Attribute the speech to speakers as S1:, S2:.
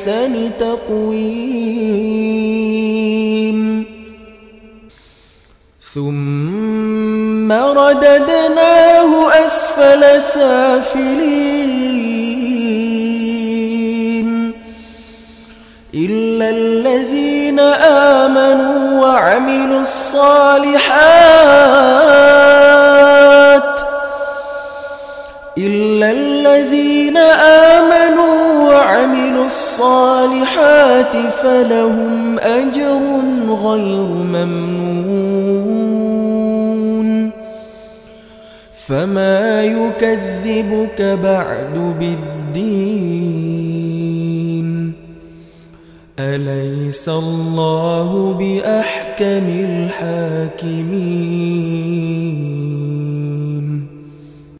S1: أَحْسَنِ تَقْوِيمٍ. ثُمَّ رَدَدْنَاهُ أَسْفَلَ سَافِلِينَ. إِلَّا الَّذِينَ آمَنُوا وَعَمِلُوا الصَّالِحَاتِ فَلَهُمْ أَجْرٌ غَيْرُ مَمْنُونٍ فَمَا يُكَذِّبُكَ بَعْدُ بِالدِّينِ أَلَيْسَ اللَّهُ بِأَحْكَمِ الْحَاكِمِينَ